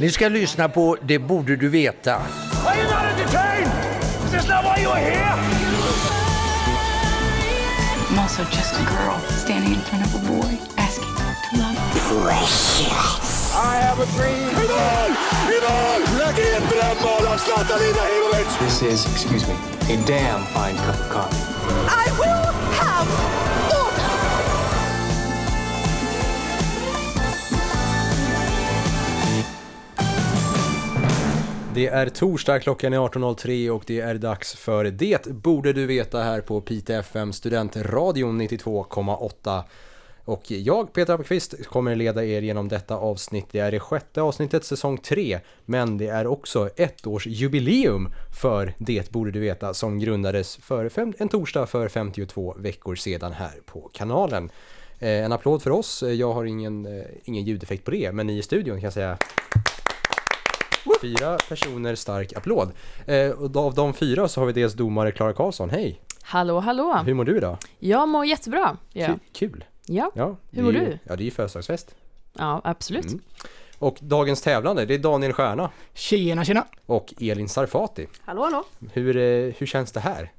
Ni ska lyssna på Det borde du veta. Are you not entertained? Is this not why you are here? I'm also just a girl standing in front of a boy asking to love. I have a dream. Ivan! Ivan! Lägg in brännboll Zlatan Ibrahimovic! This is, excuse me, a damn fine cup of coffee. I will have Det är torsdag, klockan är 18.03 och det är dags för Det borde du veta här på Piteå FM Studentradion 92,8. Och jag, Peter Appelqvist, kommer leda er genom detta avsnitt. Det är det sjätte avsnittet, säsong 3, men det är också ett års jubileum för Det borde du veta som grundades för fem, en torsdag för 52 veckor sedan här på kanalen. Eh, en applåd för oss, jag har ingen, eh, ingen ljudeffekt på det, men ni i studion kan jag säga Fyra personer stark applåd. Eh, och av de fyra så har vi dels domare Klara Karlsson, hej! Hallå, hallå! Hur mår du idag? Jag mår jättebra. Ja, Ku- Kul! ja. Ja, Hur mår ju- du? Ja, det är ju födelsedagsfest. ja absolut. Mm. Och dagens tävlande, det är Daniel Stjärna Tjena tjena! och Elin Sarfati. Hallå, hallå. Hur, eh, hur känns det här?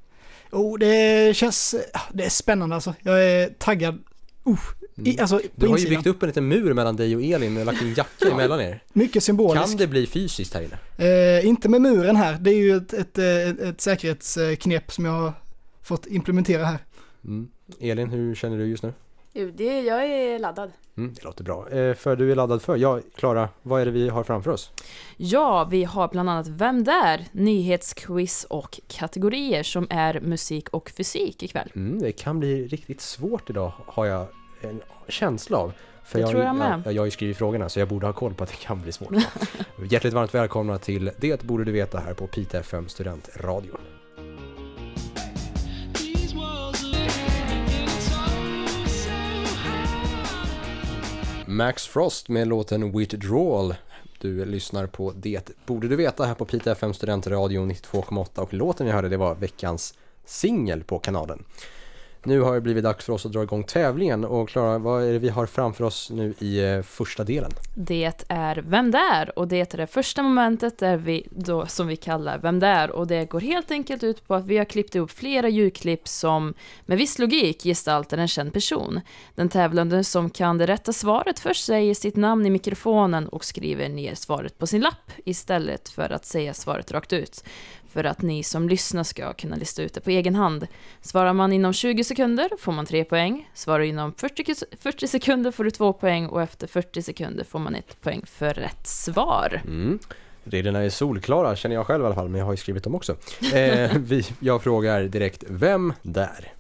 Oh, det känns... ah, Det är spännande alltså. Jag är taggad. Uh, i, alltså, Mm. Du har ju byggt upp en liten mur mellan dig och Elin och lagt en jacka emellan er. Mycket symboliskt. Kan det bli fysiskt här inne? Eh, inte med muren här. Det är ju ett, ett, ett, ett säkerhetsknep som jag har fått implementera här. Mm. Elin, hur känner du just nu? Jo, det, jag är laddad. Mm, det låter bra. Eh, för du är laddad för? Ja, Klara, vad är det vi har framför oss? Ja, vi har bland annat Vem där? Nyhetsquiz och kategorier som är musik och fysik ikväll. Mm, det kan bli riktigt svårt idag, har jag en känsla av. För Det tror jag med. Ja, jag har ju skrivit frågorna så jag borde ha koll på att det kan bli svårt. Hjärtligt varmt välkomna till Det borde du veta här på Pite FM Studentradion. Max Frost med låten Withdrawal. Du lyssnar på Det borde du veta här på Pite FM Studentradion 92,8 och låten vi hörde det var veckans singel på kanalen. Nu har det blivit dags för oss att dra igång tävlingen och Klara, vad är det vi har framför oss nu i eh, första delen? Det är Vem där? Och det är det första momentet där vi då, som vi kallar Vem där? Och det går helt enkelt ut på att vi har klippt ihop flera ljudklipp som med viss logik gestaltar en känd person. Den tävlande som kan det rätta svaret först säger sitt namn i mikrofonen och skriver ner svaret på sin lapp istället för att säga svaret rakt ut. För att ni som lyssnar ska kunna lista ut det på egen hand. Svarar man inom 20 sekunder får man 3 poäng. Svarar inom 40, kus- 40 sekunder får du 2 poäng och efter 40 sekunder får man ett poäng för rätt svar. Mm. Reglerna är solklara känner jag själv i alla fall, men jag har ju skrivit dem också. Eh, vi, jag frågar direkt, vem där?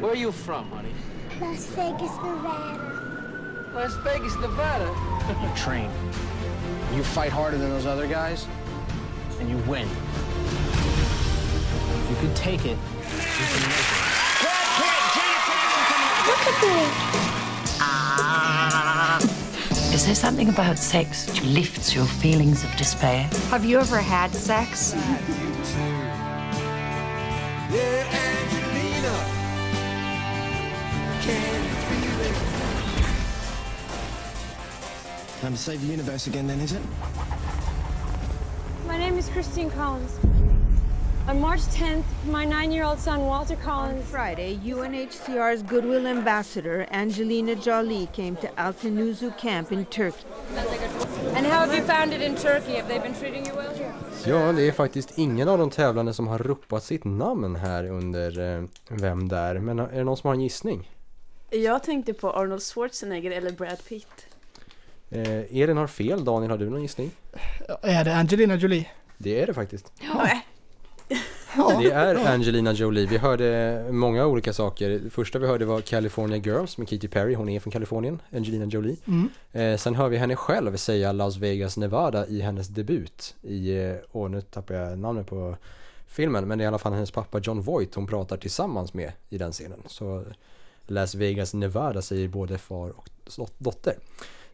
Where are you from, honey? Las Vegas, Nevada. Las Vegas, Nevada. you train. You fight harder than those other guys, and you win. If you can take it, you can make it. Ah. Is there something about sex which lifts your feelings of despair? Have you ever had sex? Time to save the universe again, then, is it? My name is Christine Collins. On March 10th, my nine-year-old son Walter On Collins. Friday, UNHCR's Goodwill Ambassador Angelina Jolie came to Altenuzu camp in Turkey. And how have you found it in Turkey? Have they been treating you well? Ja, det är faktiskt ingen av de tävlande som har ropat sitt namn här under eh, Vem där? Men är det någon som har en gissning? Jag tänkte på Arnold Schwarzenegger eller Brad Pitt. Eh, Elin har fel, Daniel har du någon gissning? Är det Angelina Jolie? Det är det faktiskt. Ja. Det är Angelina Jolie. Vi hörde många olika saker. Det första vi hörde var California Girls med Katy Perry. Hon är från Kalifornien, Angelina Jolie. Mm. Eh, sen hör vi henne själv säga Las Vegas, Nevada i hennes debut i, eh, åh nu tappar jag namnet på filmen, men det är i alla fall hennes pappa John Voight hon pratar tillsammans med i den scenen. Så Las Vegas, Nevada säger både far och dot- dotter.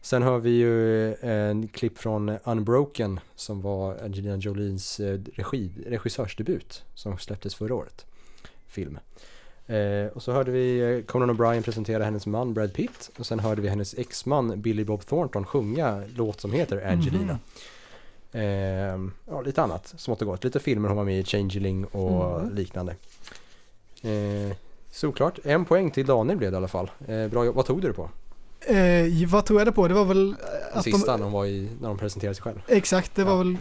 Sen har vi ju eh, en klipp från Unbroken som var Angelina Jolies eh, regi, regissörsdebut som släpptes förra året. Film. Eh, och så hörde vi eh, Conan O'Brien presentera hennes man Brad Pitt och sen hörde vi hennes exman Billy Bob Thornton sjunga låt som heter Angelina. Eh, ja, lite annat smått och gott. Lite filmer hon var med i, Changeling och Mm. liknande. Eh, såklart, en poäng till Daniel blev det i alla fall. Eh, bra jobb. Vad tog du det på? Eh, vad tog jag det på? Det var väl eh, att sista de... när hon var i, när de presenterade sig själv. Exakt, det var väl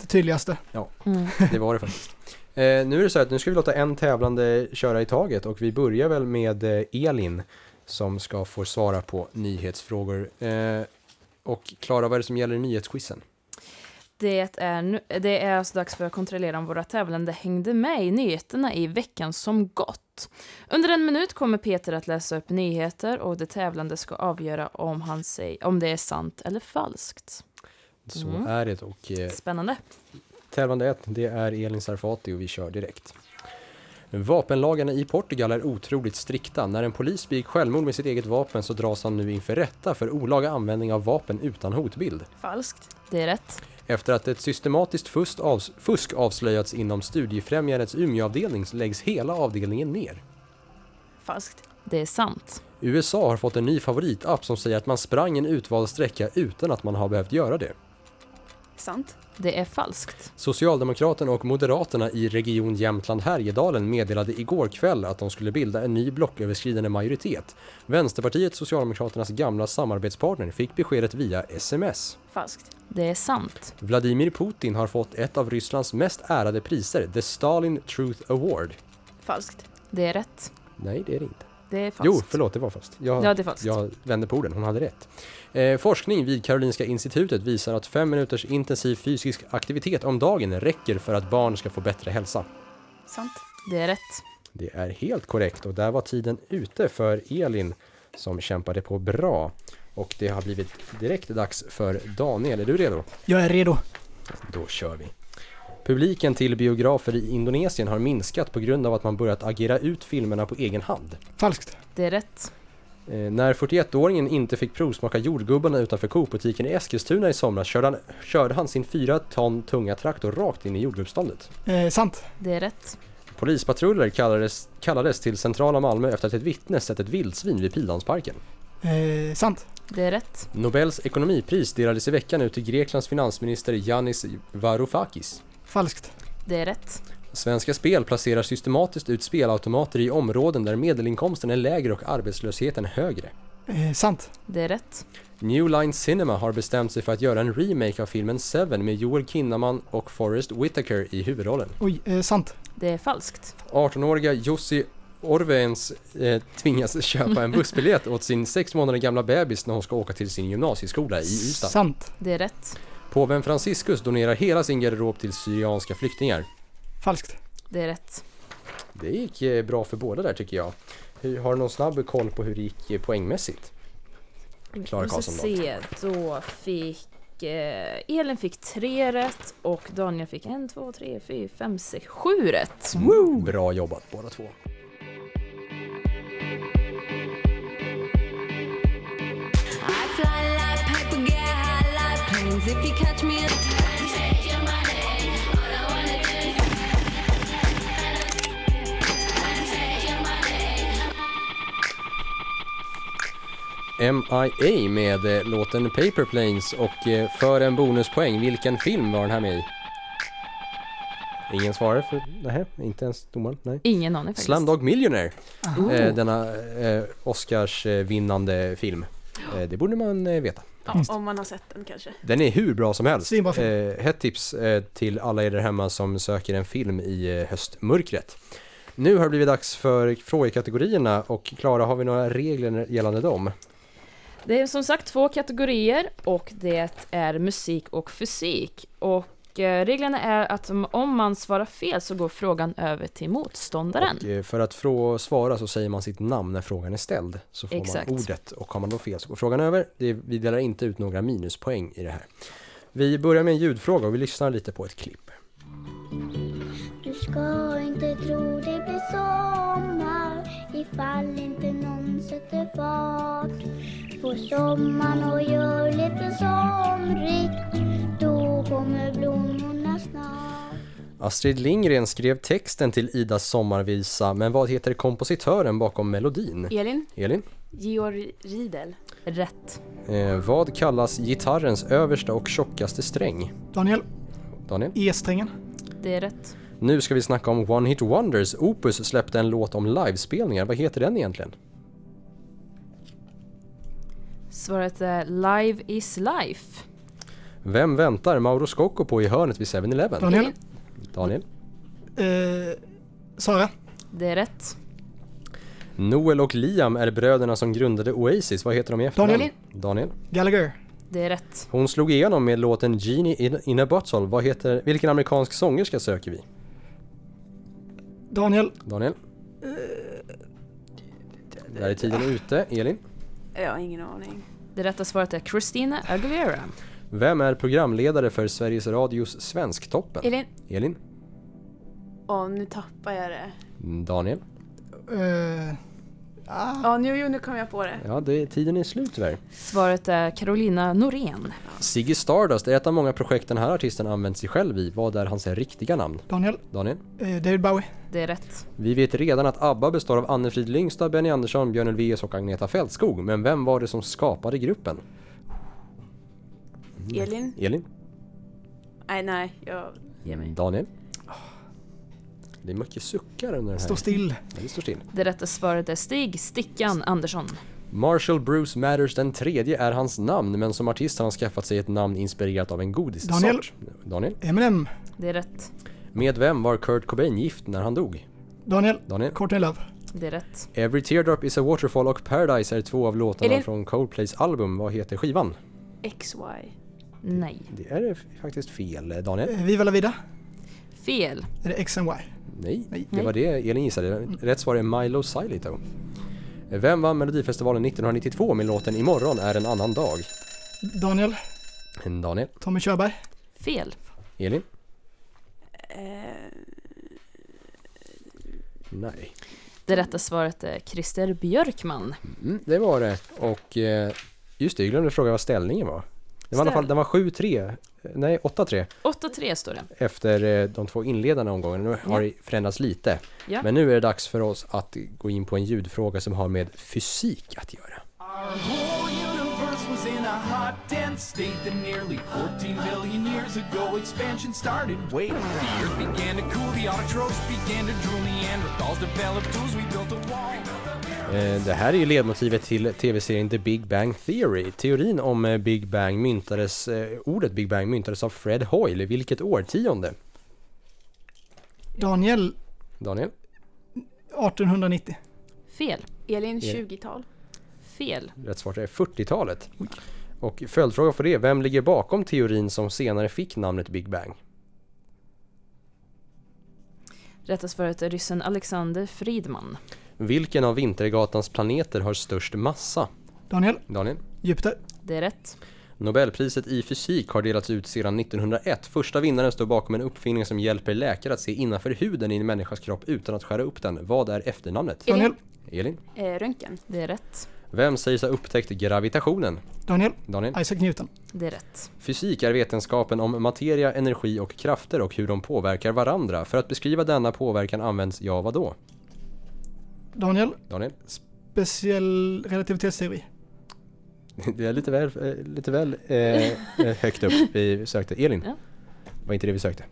det tydligaste. Ja, Mm. det var det faktiskt. Eh, nu är det så att nu ska vi låta en tävlande köra i taget och vi börjar väl med eh, Elin som ska få svara på nyhetsfrågor. Eh, och Klara, vad är det som gäller i nyhetsquizen? Det är, nu, det är alltså dags för att kontrollera om våra tävlande hängde med i nyheterna i veckan som gått. Under en minut kommer Peter att läsa upp nyheter och de tävlande ska avgöra om, han säger, om det är sant eller falskt. Så Mm. är det och eh, Spännande. tävlande 1, det är Elin Sarfati och vi kör direkt. Vapenlagarna i Portugal är otroligt strikta. När en polis begick självmord med sitt eget vapen så dras han nu inför rätta för olaga användning av vapen utan hotbild. Falskt. Det är rätt. Efter att ett systematiskt fusk, avs- fusk avslöjats inom Studiefrämjandets Umeåavdelning så läggs hela avdelningen ner. Falskt. Det är sant. USA har fått en ny favoritapp som säger att man sprang en utvald sträcka utan att man har behövt göra det. Sant. Det är falskt. Socialdemokraterna och Moderaterna i Region Jämtland Härjedalen meddelade igår kväll att de skulle bilda en ny blocköverskridande majoritet. Vänsterpartiet, Socialdemokraternas gamla samarbetspartner, fick beskedet via sms. Falskt. Det är sant. Vladimir Putin har fått ett av Rysslands mest ärade priser, The Stalin Truth Award. Falskt. Det är rätt. Nej, det är det inte. Det är falskt. Jo, förlåt, det var fast. Jag, Ja, det är falskt. jag vände på orden, hon hade rätt. Eh, forskning vid Karolinska institutet visar att fem minuters intensiv fysisk aktivitet om dagen räcker för att barn ska få bättre hälsa. Sant. Det är rätt. Det är helt korrekt och där var tiden ute för Elin som kämpade på bra. Och det har blivit direkt dags för Daniel. Är du redo? Jag är redo. Då kör vi. Publiken till biografer i Indonesien har minskat på grund av att man börjat agera ut filmerna på egen hand. Falskt. Det är rätt. Eh, när 41-åringen inte fick provsmaka jordgubbarna utanför Coop-butiken i Eskilstuna i somras körde han, körde han sin fyra ton tunga traktor rakt in i jordgubbsståndet. Eh, sant. Det är rätt. Polispatruller kallades, kallades till centrala Malmö efter att ett vittne sett ett vildsvin vid Pildammsparken. Eh, sant. Det är rätt. Nobels ekonomipris delades i veckan ut till Greklands finansminister Yanis Varoufakis. Falskt. Det är rätt. Svenska Spel placerar systematiskt ut spelautomater i områden där medelinkomsten är lägre och arbetslösheten högre. Eh, sant. Det är rätt. New Line Cinema har bestämt sig för att göra en remake av filmen Seven med Joel Kinnaman och Forrest Whitaker i huvudrollen. Oj, eh, sant. Det är falskt. 18-åriga Jussi Orveens eh, tvingas köpa en bussbiljett åt sin sex månader gamla bebis när hon ska åka till sin gymnasieskola i Ystad. Sant. Det är rätt. Påven Franciscus donerar hela sin garderob till syrianska flyktingar. Falskt. Det är rätt. Det gick eh, bra för båda där tycker jag. Har du någon snabb koll på hur det gick eh, poängmässigt? Klara Karlsson då. se. Då fick eh, Elin fick tre rätt och Daniel fick en, två, tre, fyra, fem, sex, sju rätt. Mm, Bra jobbat båda två. If you catch me. MIA med eh, låten Paper Planes och eh, för en bonuspoäng, vilken film var den här med i? Ingen svarar för, nej, inte ens domaren, nej. Ingen aning faktiskt. Slumdog Millionaire, Oh. eh, denna eh, Oscars eh, vinnande film. Det borde man veta. Ja, om man har sett den kanske. Den är hur bra som helst. Eh, hett tips eh, till alla er där hemma som söker en film i eh, höstmörkret. Nu har det blivit dags för frågekategorierna och Klara, har vi några regler gällande dem? Det är som sagt två kategorier och det är musik och fysik. Och eh, reglerna är att om- man svarar fel så går frågan över till motståndaren. Och eh, för att få svara så säger man sitt namn när frågan är ställd. Så får Exakt. man ordet och har man då fel så går frågan över. Det, vi delar inte ut några minuspoäng i det här. Vi börjar med en ljudfråga och vi lyssnar lite på ett klipp. Du ska inte tro det blir sommar ifall inte någon sätter fart på sommaren och gör lite somrigt. Då kommer blommorna snart. Astrid Lindgren skrev texten till Idas sommarvisa, men vad heter kompositören bakom melodin? Elin? Elin? Georg Riedel. Rätt. Eh, vad kallas gitarrens översta och tjockaste sträng? Daniel, Daniel? E-strängen. Det är rätt. Nu ska vi snacka om One Hit Wonders. Opus släppte en låt om livespelningar. Vad heter den egentligen? Svaret är Live is life. Vem väntar Mauro Scocco på i hörnet vid 7-Eleven? Daniel. Daniel? Eh, Sara. Det är rätt. Noel och Liam är bröderna som grundade Oasis. Vad heter de i efternamn? Daniel. Daniel. Gallagher. Det är rätt. Hon slog igenom med låten Genie in, in a Bottle. Vad heter, vilken amerikansk sångerska söker vi? Daniel. Daniel? Där är tiden ute. Elin? Jag har ingen aning. Det rätta svaret är Christina Aguilera. Vem är programledare för Sveriges Radios Svensktoppen? Elin? Elin? Åh, nu tappar jag det. Daniel? Eh, Ja, nu, jo, nu kom jag på det. Ja, det, tiden är slut tyvärr. Svaret är Carolina Norén. Ziggy Stardust är ett av många projekt den här artisten använt sig själv i. Vad är hans riktiga namn? Daniel. Daniel? Eh, David Bowie. Det är rätt. Vi vet redan att ABBA består av Anne-Frid Lyngstad, Benny Andersson, Björn Ulvaeus och Agneta Fältskog. Men vem var det som skapade gruppen? Elin? Elin? Nej, nej, jag ger mig. Daniel? Det är mycket suckar under den här. Står still. Ja, det står still. Det rätta svaret är Stig Stickan Andersson. Marshall Bruce Matters den tredje är hans namn, men som artist har han skaffat sig ett namn inspirerat av en godissort. Daniel. Daniel? Eminem. Det är rätt. Med vem var Kurt Cobain gift när han dog? Daniel. Daniel? Courtney Love. Det är rätt. Every Teardrop is a Waterfall och Paradise är två av låtarna Elin. från Coldplays album. Vad heter skivan? XY. Nej. Det är faktiskt fel, Daniel. Eh, Viva la vida. Fel. Är det X and Y? Nej, Nej. det var det Elin gissade. Rätt svar är Milo Silito. Vem vann Melodifestivalen 1992 med låten Imorgon är en annan dag? Daniel. Daniel? Tommy Körberg. Fel. Elin? Eh, Nej. Det rätta svaret är Christer Björkman. Mm, det var det. Och eh, just det, jag glömde fråga vad ställningen var. Det var i alla fall, den var 7-3, nej 8-3 8-3 står det. efter eh, de två inledande omgångarna. Nu har det förändrats lite. Ja. Men nu är det dags för oss att gå in på en ljudfråga som har med fysik att göra. Det här är ju ledmotivet till tv-serien The Big Bang Theory. Teorin om eh, Big Bang myntades, eh, ordet Big Bang myntades av Fred Hoyle. Vilket årtionde? Daniel. Daniel? 1890. Fel. Elin, Ja. 20-tal. Fel. Rätt svar är 40-talet. Och följdfråga för det, vem ligger bakom teorin som senare fick namnet Big Bang? Rätta svaret är ryssen Alexander Friedman. Vilken av Vintergatans planeter har störst massa? Daniel. Daniel? Jupiter. Det är rätt. Nobelpriset i fysik har delats ut sedan 1901. Första vinnaren står bakom en uppfinning som hjälper läkare att se innanför huden i en människas kropp utan att skära upp den. Vad är efternamnet? Daniel. Elin? Eh, röntgen. Det är rätt. Vem sägs ha upptäckt gravitationen? Daniel. Daniel? Isaac Newton. Det är rätt. Fysik är vetenskapen om materia, energi och krafter och hur de påverkar varandra. För att beskriva denna påverkan används ja vadå? Daniel. Daniel? Speciell relativitetsteori. Det är lite väl, eh, lite väl eh, eh, högt upp vi sökte. Elin? Ja. Var inte det vi sökte?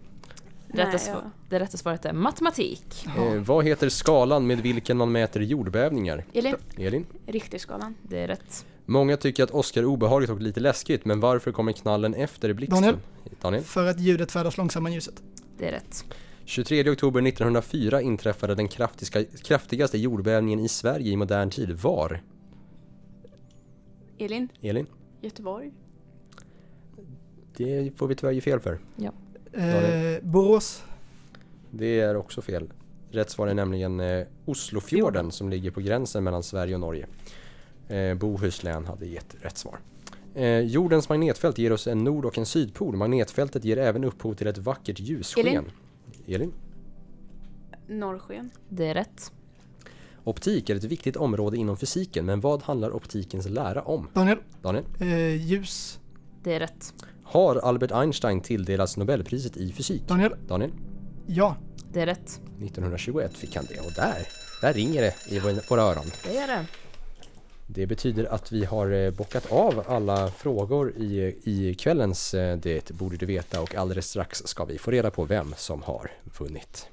Rätta Nej, ja. Det rätta svaret är matematik. Eh, vad heter skalan med vilken man mäter jordbävningar? Elin. Elin? Richterskalan. Det är rätt. Många tycker att Oscar är obehagligt och lite läskigt, men varför kommer knallen efter blixten? Daniel. Daniel? För att ljudet färdas långsammare än ljuset. Det är rätt. 23 oktober 1904 inträffade den kraftiska, kraftigaste jordbävningen i Sverige i modern tid. Var? Elin. Elin? Göteborg. Det får vi tyvärr ge fel för. Ja. Eh, Borås. Det är också fel. Rätt svar är nämligen eh, Oslofjorden som ligger på gränsen mellan Sverige och Norge. Eh, Bohuslän hade gett rätt svar. Eh, jordens magnetfält ger oss en nord och en sydpol. Magnetfältet ger även upphov till ett vackert ljussken. Elin. Elin? Norrsken. Det är rätt. Optik är ett viktigt område inom fysiken, men vad handlar optikens lära om? Daniel. Daniel? Eh, ljus. Det är rätt. Har Albert Einstein tilldelats Nobelpriset i fysik? Daniel. Daniel? Ja. Det är rätt. 1921 fick han det och där, där ringer det i vår- våra öron. Det är det. Det betyder att vi har eh, bockat av alla frågor i, i kvällens eh, Det borde du veta och alldeles strax ska vi få reda på vem som har vunnit.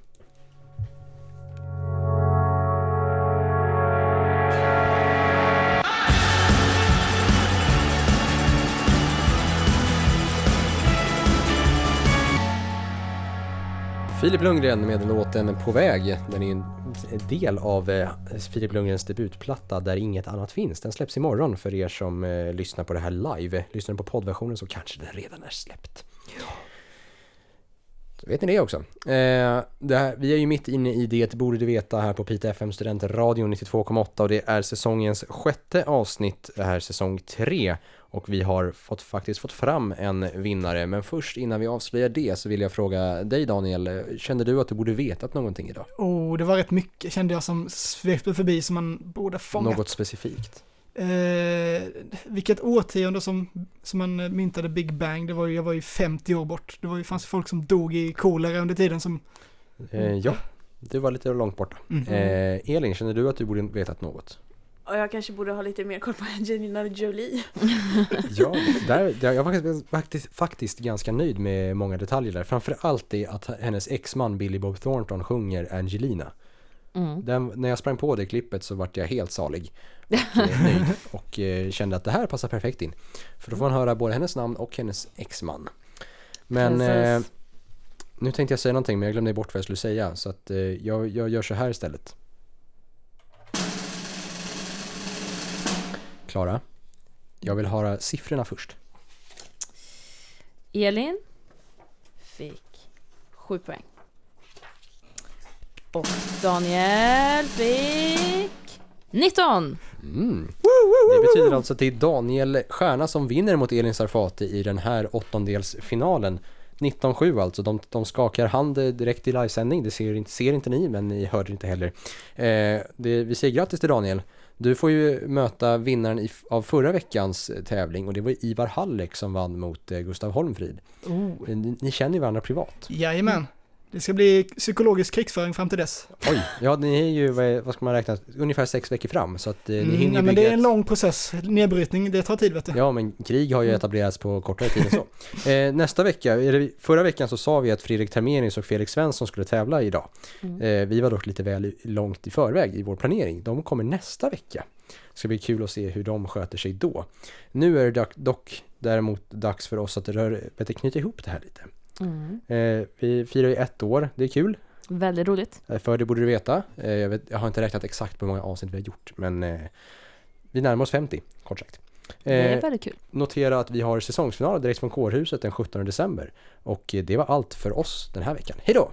Filip Lundgren med låten På väg. Den är en del av eh, Filip Lundgrens debutplatta Där inget annat finns. Den släpps imorgon för er som eh, lyssnar på det här live. Lyssnar ni på poddversionen så kanske den redan är släppt. Vet ni det också. Eh, det här, vi är ju mitt inne i det borde du veta här på Pita FM Studentradion 92,8 och det är säsongens sjätte avsnitt, det här är säsong tre och vi har fått, faktiskt fått fram en vinnare. Men först innan vi avslöjar det så vill jag fråga dig Daniel, kände du att du borde vetat någonting idag? Oh, det var rätt mycket kände jag som svepte förbi som man borde fångat. Något specifikt? Eh, vilket årtionde som, som man myntade Big Bang, det var ju, jag var ju 50 år bort. Det var ju, fanns ju folk som dog i kolera under tiden som... Eh, ja, det var lite långt borta. Mm. Eh, Elin, känner du att du borde vetat något? Och jag kanske borde ha lite mer koll på Angelina Jolie. Ja, där, där, jag var faktiskt, faktiskt, faktiskt ganska nöjd med många detaljer där. Framförallt det att hennes exman Billy Bob Thornton sjunger Angelina. Mm. Den, när jag sprang på det klippet så vart jag helt salig och eh, nöjd och eh, kände att det här passar perfekt in. För då får man höra både hennes namn och hennes exman. Men eh, nu tänkte jag säga någonting men jag glömde bort vad jag skulle säga så att eh, jag, jag gör så här istället. Klara, jag vill höra siffrorna först. Elin fick sju poäng. Och Daniel fick 19! Mm. Det betyder alltså att det är Daniel Stjärna som vinner mot Elin Sarfati i den här åttondelsfinalen. 19-7 alltså, de, de skakar hand direkt i livesändning, det ser inte, ser inte ni men ni hörde inte heller. Eh, det, vi säger grattis till Daniel. Du får ju möta vinnaren i, av förra veckans eh, tävling och det var Ivar Hallek som vann mot eh, Gustav Holmfrid. Oh. Ni, ni känner ju varandra privat. Jajamän. Det ska bli psykologisk krigsföring fram till dess. Oj, ja ni är ju, vad ska man räkna, ungefär sex veckor fram så att eh, ni Mm, hinner ju men det är en lång process. Nedbrytning, det tar tid vet du. Ja, men krig har ju Mm. etablerats på kortare tid än så. Eh, nästa vecka, förra veckan så sa vi att Fredrik Termenius och Felix Svensson skulle tävla idag. Mm. Eh, vi var dock lite väl långt i förväg i vår planering. De kommer nästa vecka. Det ska bli kul att se hur de sköter sig då. Nu är det dock, däremot dags för oss att rör, knyta ihop det här lite. Mm. Eh, vi firar ju ett år, det är kul. Väldigt roligt. Eh, För det borde du veta. Eh, Jag, vet, jag har inte räknat exakt på hur många avsnitt vi har gjort, men eh, vi närmar oss 50, kort sagt. Det är Eh, väldigt kul. Notera att vi har säsongsfinal direkt från kårhuset den 17 december. Och eh, det var allt för oss den här veckan. Hej då!